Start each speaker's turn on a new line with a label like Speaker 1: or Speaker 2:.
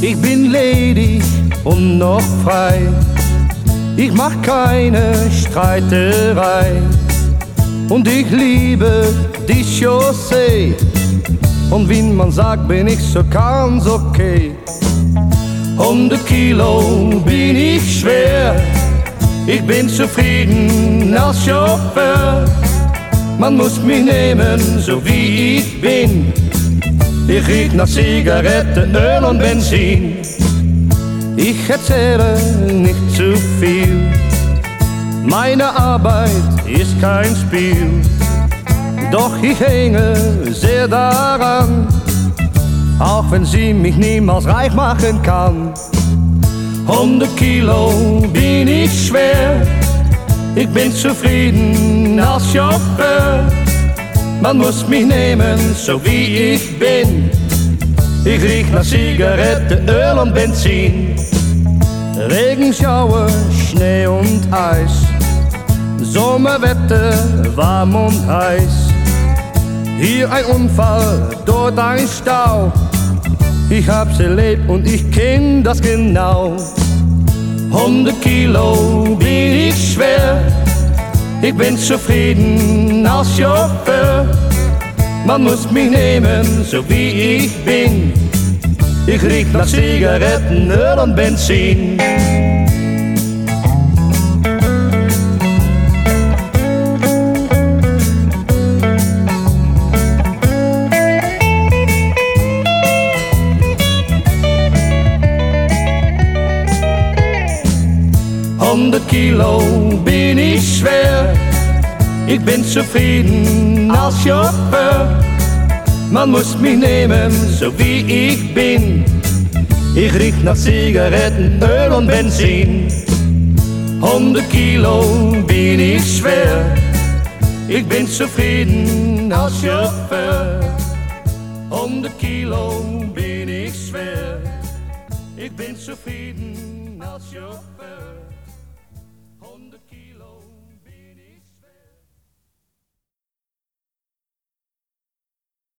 Speaker 1: Ich bin ledig und noch frei. Ich mach keine Streiterei. Und ich liebe die Chaussee. Und wie man sagt, bin ich so ganz okay. 100 Kilo bin ich schwer. Ich bin zufrieden als Chauffeur. Man muss mich nehmen, so wie ich bin. Ich riech nach Zigaretten, Öl und Benzin. Ich erzähle nicht zu viel. Meine Arbeit ist kein Spiel. Doch ich hänge sehr daran, auch wenn sie mich niemals reich machen kann. 100 Kilo bin ich schwer, ich bin zufrieden als Chauffeur. Man muss mich nehmen, so wie ich bin. Ich riech nach Zigaretten, Öl und Benzin. Regenschauer, Schnee und Eis. Sommerwetter, warm und heiß. Hier ein Unfall, dort ein Stau. Ich hab's erlebt und ich kenn das genau. 100 Kilo bin ich schwer. Ich bin zufrieden als Chauffeur. Man muss mich nehmen, so wie ich bin. Ich riech nach Zigaretten, Öl und Benzin. Honderd Kilo bin ich schwer. Ich bin zufrieden als Chauffeur. Man muss mich nehmen, so wie ich bin. Ich riech nach Zigaretten, Öl und Benzin. 100 Kilo bin ich schwer. Ich bin zufrieden als Chauffeur. 100 Kilo bin ich schwer. Ich bin zufrieden als Chauffeur.